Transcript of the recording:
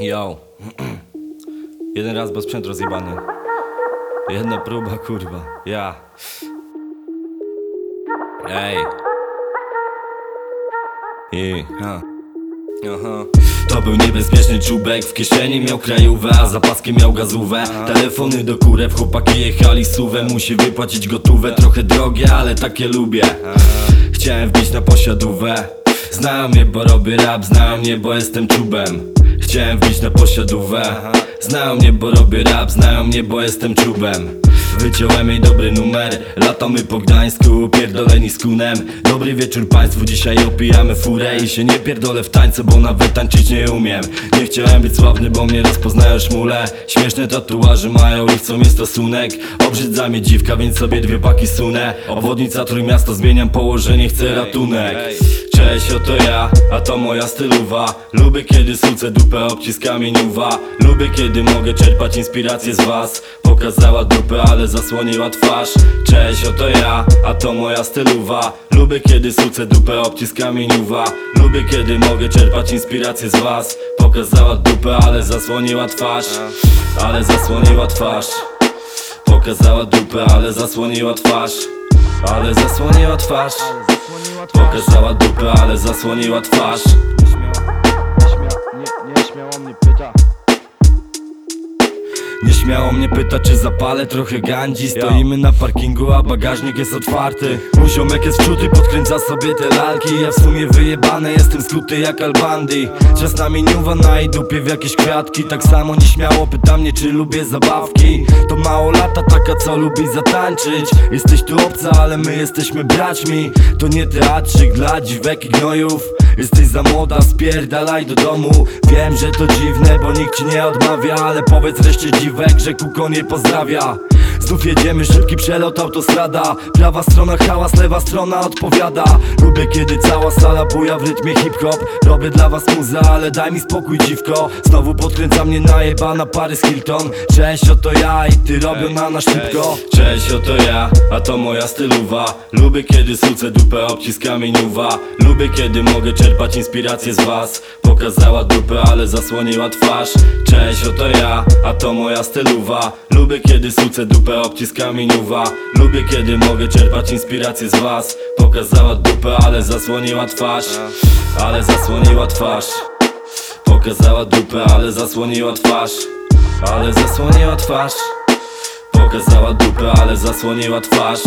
Yo. Jeden raz, bo sprzęt rozjebany. Jedna próba, kurwa. Ja. Ej. I, ha. Aha. To był niebezpieczny czubek, w kieszeni miał krajówę, a za paskiem miał gazówę Telefony do kurew, chłopaki jechali suwę Musi wypłacić gotówę, trochę drogie, ale takie lubię Chciałem wbić na posiadówę Znają mnie, bo robię rap, znają mnie, bo jestem czubem Chciałem wbić na posiadówę. Znają mnie, bo robię rap, znają mnie, bo jestem czubem. Wyciąłem jej dobry numer. Latamy po Gdańsku, pierdoleni z kunem. Dobry wieczór państwu, dzisiaj opijamy furę I się nie pierdolę w tańce, bo nawet tańczyć nie umiem. Nie chciałem być sławny, bo mnie rozpoznają szmule Śmieszne tatuaże mają i chcą mieć stosunek. Obrzydza mnie dziwka, więc sobie dwie paki sunę. Obwodnica Trójmiasta, zmieniam położenie, chcę ratunek Cześć, oto ja, a to moja stylowa. Lubię kiedy sucę dupę obciskami niuwa. Lubię kiedy mogę czerpać inspirację z was. Pokazała dupę, ale zasłoniła twarz. Cześć, oto ja, a to moja stylowa. Lubię kiedy sucę dupę obciskami niuwa. Lubię kiedy mogę czerpać inspirację z was. Pokazała dupę, ale zasłoniła twarz. Ale zasłoniła twarz. Pokazała dupę, ale zasłoniła twarz. Ale zasłoniła twarz Pokazała dupę, ale zasłoniła twarz. Nie, nie śmiało mnie pyta Nieśmiało mnie pyta, czy zapalę trochę gandzi Stoimy na parkingu, a bagażnik jest otwarty. Mój ziomek jest wczuty, podkręca sobie te lalki. Ja w sumie wyjebany, jestem skuty jak Albandi Czas na miniuwa na jej dupie w jakieś kwiatki. Tak samo nieśmiało pyta mnie, czy lubię zabawki. To mało lata, taka co lubi zatańczyć. Jesteś tu obca, ale my jesteśmy braćmi. To nie teatrzyk dla dziwek i gnojów Jesteś za młoda, spierdalaj do domu. Wiem, że to dziwne, bo nikt ci nie odmawia Ale powiedz reszcie dziwek, że kuko nie pozdrawia Znów jedziemy, szybki przelot, autostrada. Prawa strona hałas, lewa strona odpowiada. Lubię kiedy cała sala buja w rytmie hip-hop. Robię dla was muzę, ale daj mi spokój dziwko. Znowu podkręca mnie najebana Paris Hilton. Cześć, oto ja i ty robią na nas szybko. Cześć, oto ja, a to moja stylowa. Lubię kiedy sucę dupę obciskami niuwa Lubię kiedy mogę czerpać inspirację z was. Pokazała dupę, ale zasłoniła twarz. Cześć, oto ja, a to moja stylowa. Lubię kiedy sucę dupę obciskami niuwa. Lubię kiedy mogę czerpać inspirację z was. Pokazała dupę, ale zasłoniła twarz. Ale zasłoniła twarz. Pokazała dupę, ale zasłoniła twarz. Ale zasłoniła twarz. Pokazała dupę, ale zasłoniła twarz